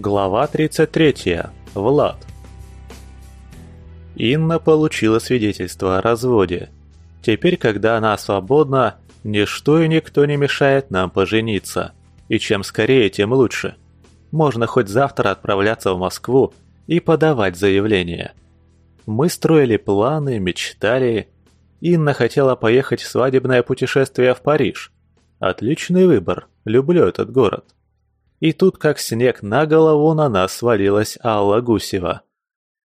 Глава 33. Влад. Инна получила свидетельство о разводе. Теперь, когда она свободна, ничто и никто не мешает нам пожениться. И чем скорее, тем лучше. Можно хоть завтра отправляться в Москву и подавать заявление. Мы строили планы, мечтали. Инна хотела поехать в свадебное путешествие в Париж. Отличный выбор, люблю этот город. И тут, как снег на голову, на нас свалилась Алла Гусева.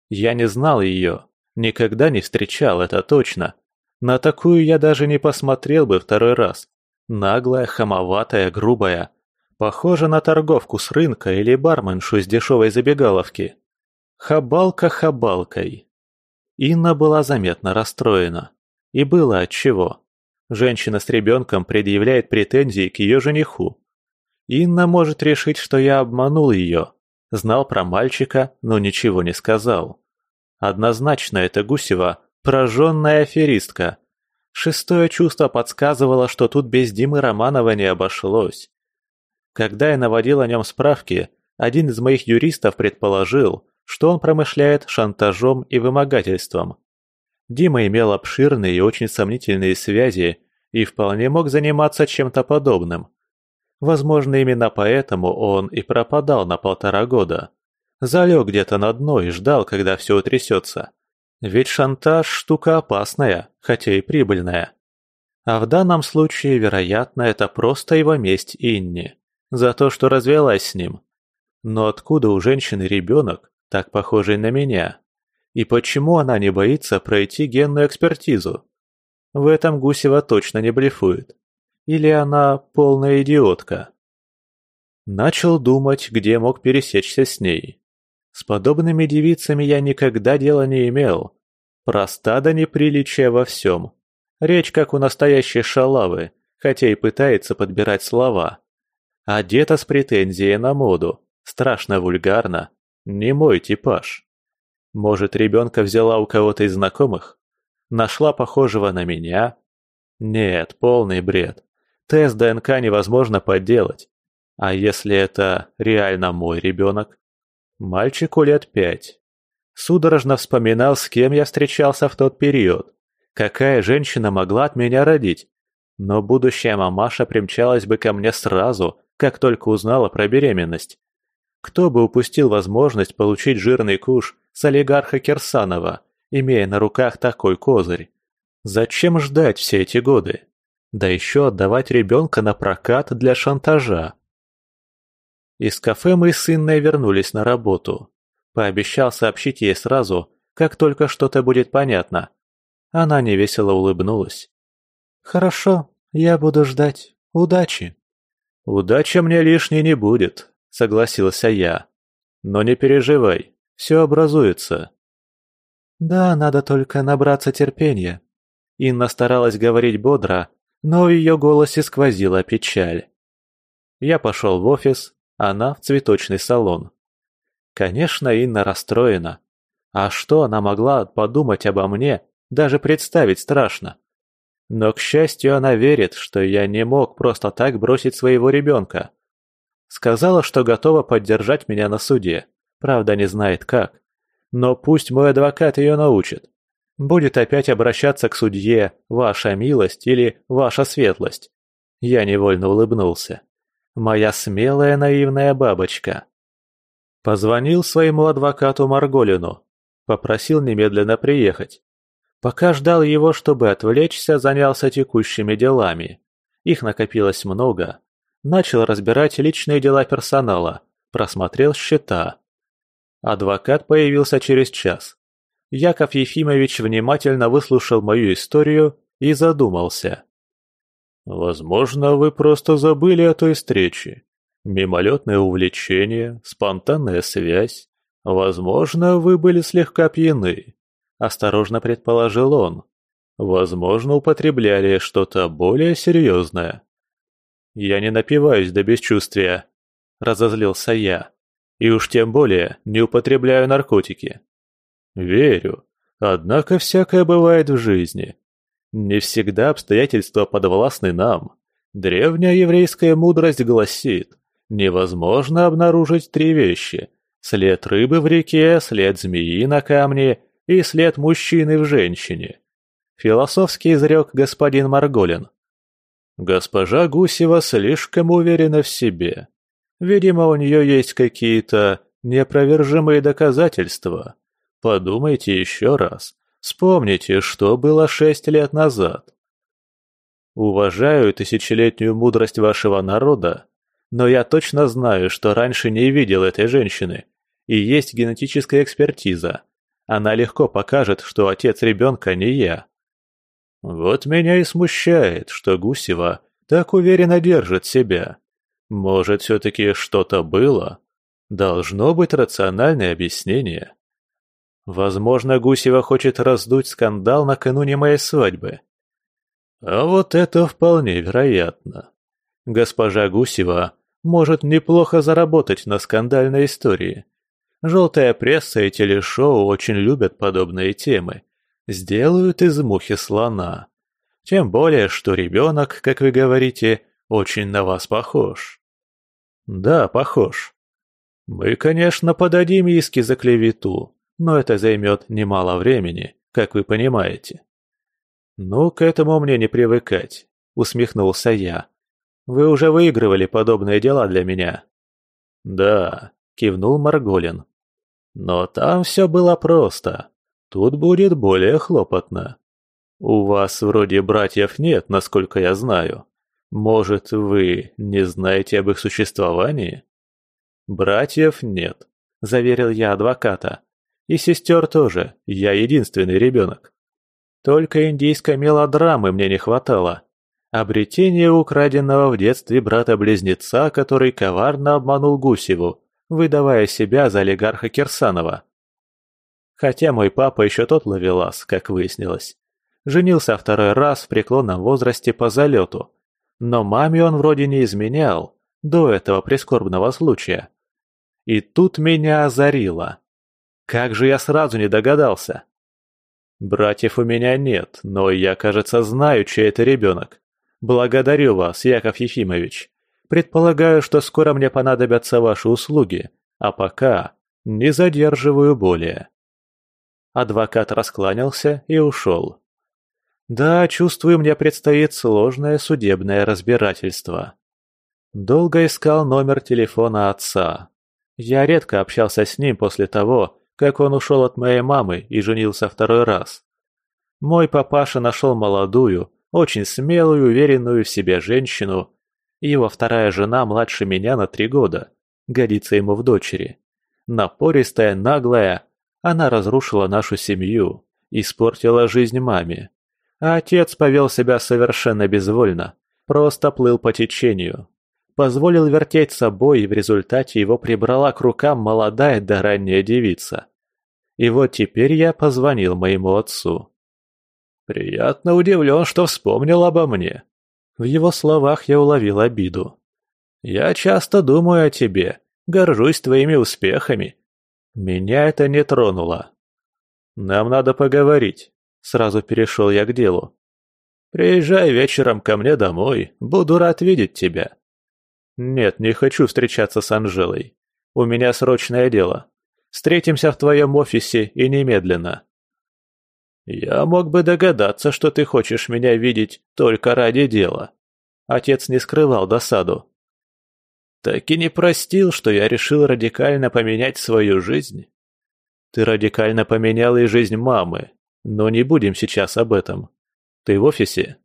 Я не знал ее, никогда не встречал, это точно. На такую я даже не посмотрел бы второй раз. Наглая, хамоватая, грубая. Похожа на торговку с рынка или барменшу из дешевой забегаловки. Хабалка хабалкой. Инна была заметно расстроена. И было отчего. Женщина с ребенком предъявляет претензии к ее жениху. Инна может решить, что я обманул ее. Знал про мальчика, но ничего не сказал. Однозначно это Гусева – прожженная аферистка. Шестое чувство подсказывало, что тут без Димы Романова не обошлось. Когда я наводил о нем справки, один из моих юристов предположил, что он промышляет шантажом и вымогательством. Дима имел обширные и очень сомнительные связи и вполне мог заниматься чем-то подобным. Возможно, именно поэтому он и пропадал на полтора года. Залег где-то на дно и ждал, когда все утрясется. Ведь шантаж – штука опасная, хотя и прибыльная. А в данном случае, вероятно, это просто его месть Инне за то, что развелась с ним. Но откуда у женщины ребенок, так похожий на меня? И почему она не боится пройти генную экспертизу? В этом Гусева точно не блефует. Или она полная идиотка? Начал думать, где мог пересечься с ней. С подобными девицами я никогда дела не имел. Проста до неприличия во всем. Речь как у настоящей шалавы, хотя и пытается подбирать слова. Одета с претензией на моду, страшно вульгарно, не мой типаж. Может, ребенка взяла у кого-то из знакомых? Нашла похожего на меня? Нет, полный бред. Тест ДНК невозможно подделать. А если это реально мой ребенок? Мальчику лет пять. Судорожно вспоминал, с кем я встречался в тот период. Какая женщина могла от меня родить? Но будущая мамаша примчалась бы ко мне сразу, как только узнала про беременность. Кто бы упустил возможность получить жирный куш с олигарха Кирсанова, имея на руках такой козырь? Зачем ждать все эти годы? Да еще отдавать ребенка на прокат для шантажа. Из кафе мы с Инной вернулись на работу. Пообещал сообщить ей сразу, как только что-то будет понятно. Она невесело улыбнулась. «Хорошо, я буду ждать. Удачи!» «Удача мне лишней не будет», — согласился я. «Но не переживай, все образуется». «Да, надо только набраться терпения». Инна старалась говорить бодро, но в ее голосе сквозила печаль. Я пошел в офис, она в цветочный салон. Конечно, Инна расстроена. А что она могла подумать обо мне, даже представить страшно. Но, к счастью, она верит, что я не мог просто так бросить своего ребенка. Сказала, что готова поддержать меня на суде, правда не знает как. Но пусть мой адвокат ее научит будет опять обращаться к судье «Ваша милость» или «Ваша светлость». Я невольно улыбнулся. Моя смелая наивная бабочка. Позвонил своему адвокату Марголину. Попросил немедленно приехать. Пока ждал его, чтобы отвлечься, занялся текущими делами. Их накопилось много. Начал разбирать личные дела персонала, просмотрел счета. Адвокат появился через час. Яков Ефимович внимательно выслушал мою историю и задумался. «Возможно, вы просто забыли о той встрече. Мимолетное увлечение, спонтанная связь. Возможно, вы были слегка пьяны», – осторожно предположил он. «Возможно, употребляли что-то более серьезное». «Я не напиваюсь до бесчувствия», – разозлился я. «И уж тем более не употребляю наркотики». Верю. Однако всякое бывает в жизни. Не всегда обстоятельства подвластны нам. Древняя еврейская мудрость гласит, невозможно обнаружить три вещи. След рыбы в реке, след змеи на камне и след мужчины в женщине. Философский изрек господин Марголин. Госпожа Гусева слишком уверена в себе. Видимо, у нее есть какие-то неопровержимые доказательства. Подумайте еще раз. Вспомните, что было шесть лет назад. Уважаю тысячелетнюю мудрость вашего народа, но я точно знаю, что раньше не видел этой женщины, и есть генетическая экспертиза. Она легко покажет, что отец ребенка не я. Вот меня и смущает, что Гусева так уверенно держит себя. Может, все-таки что-то было? Должно быть рациональное объяснение. Возможно, Гусева хочет раздуть скандал накануне моей свадьбы. А вот это вполне вероятно. Госпожа Гусева может неплохо заработать на скандальной истории. Желтая пресса и телешоу очень любят подобные темы. Сделают из мухи слона. Тем более, что ребенок, как вы говорите, очень на вас похож. Да, похож. Мы, конечно, подадим иски за клевету, но это займет немало времени, как вы понимаете. Ну, к этому мне не привыкать, усмехнулся я. Вы уже выигрывали подобные дела для меня. Да, кивнул Марголин. Но там все было просто. Тут будет более хлопотно. У вас вроде братьев нет, насколько я знаю. Может, вы не знаете об их существовании? Братьев нет, заверил я адвоката. И сестер тоже, я единственный ребенок. Только индийской мелодрамы мне не хватало. Обретение украденного в детстве брата-близнеца, который коварно обманул Гусеву, выдавая себя за олигарха Кирсанова. Хотя мой папа еще тот ловелас, как выяснилось. Женился второй раз в преклонном возрасте по залету. Но маме он вроде не изменял, до этого прискорбного случая. И тут меня озарило. Как же я сразу не догадался? Братьев у меня нет, но я, кажется, знаю, чей это ребенок. Благодарю вас, Яков Ефимович. Предполагаю, что скоро мне понадобятся ваши услуги, а пока не задерживаю более. Адвокат раскланялся и ушел. Да, чувствую, мне предстоит сложное судебное разбирательство. Долго искал номер телефона отца. Я редко общался с ним после того, как он ушел от моей мамы и женился второй раз. Мой папаша нашел молодую, очень смелую, уверенную в себе женщину. Его вторая жена младше меня на три года, годится ему в дочери. Напористая, наглая, она разрушила нашу семью, испортила жизнь маме. А отец повел себя совершенно безвольно, просто плыл по течению. Позволил вертеть собой, и в результате его прибрала к рукам молодая да ранняя девица. И вот теперь я позвонил моему отцу. Приятно удивлен, что вспомнил обо мне. В его словах я уловил обиду. Я часто думаю о тебе, горжусь твоими успехами. Меня это не тронуло. Нам надо поговорить. Сразу перешел я к делу. Приезжай вечером ко мне домой, буду рад видеть тебя. Нет, не хочу встречаться с Анжелой. У меня срочное дело. Встретимся в твоем офисе и немедленно. Я мог бы догадаться, что ты хочешь меня видеть только ради дела. Отец не скрывал досаду. Так и не простил, что я решил радикально поменять свою жизнь. Ты радикально поменял и жизнь мамы, но не будем сейчас об этом. Ты в офисе?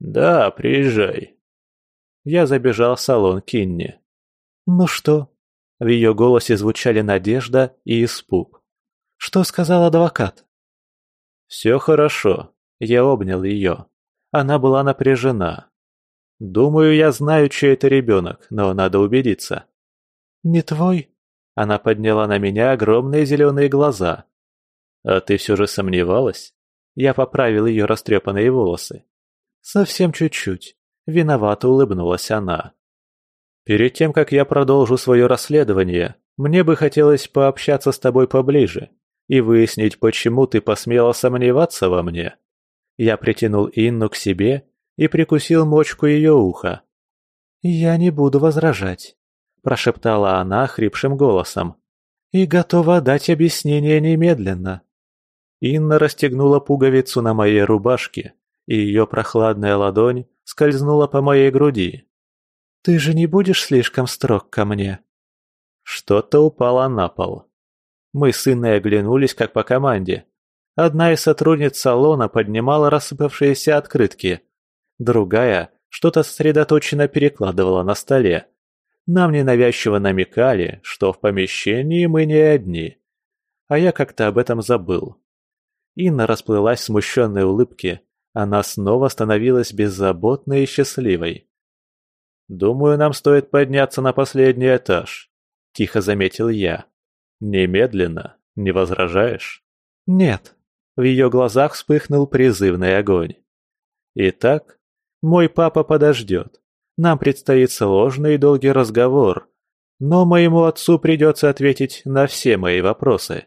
Да, приезжай. Я забежал в салон Кинни. Ну что, в ее голосе звучали надежда и испуг. «Что сказал адвокат?» «Все хорошо». Я обнял ее. Она была напряжена. «Думаю, я знаю, чей это ребенок, но надо убедиться». «Не твой?» Она подняла на меня огромные зеленые глаза. «А ты все же сомневалась?» Я поправил ее растрепанные волосы. «Совсем чуть-чуть». Виновато улыбнулась она. Перед тем, как я продолжу свое расследование, мне бы хотелось пообщаться с тобой поближе и выяснить, почему ты посмела сомневаться во мне. Я притянул Инну к себе и прикусил мочку ее уха. «Я не буду возражать». прошептала она хрипшим голосом. «И готова дать объяснение немедленно». Инна расстегнула пуговицу на моей рубашке, и ее прохладная ладонь скользнула по моей груди. «Ты же не будешь слишком строг ко мне?» Что-то упало на пол. Мы с Инной оглянулись, как по команде. Одна из сотрудниц салона поднимала рассыпавшиеся открытки. Другая что-то сосредоточенно перекладывала на столе. Нам ненавязчиво намекали, что в помещении мы не одни. А я как-то об этом забыл. Инна расплылась в смущенной улыбке. Она снова становилась беззаботной и счастливой. «Думаю, нам стоит подняться на последний этаж», – тихо заметил я. «Немедленно. Не возражаешь?» «Нет». В ее глазах вспыхнул призывный огонь. «Итак, мой папа подождет. Нам предстоит сложный и долгий разговор, но моему отцу придется ответить на все мои вопросы.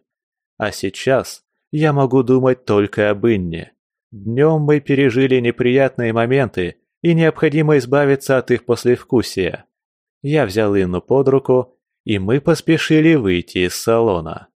А сейчас я могу думать только об Инне. Днем мы пережили неприятные моменты, и необходимо избавиться от их послевкусия. Я взял Инну под руку, и мы поспешили выйти из салона.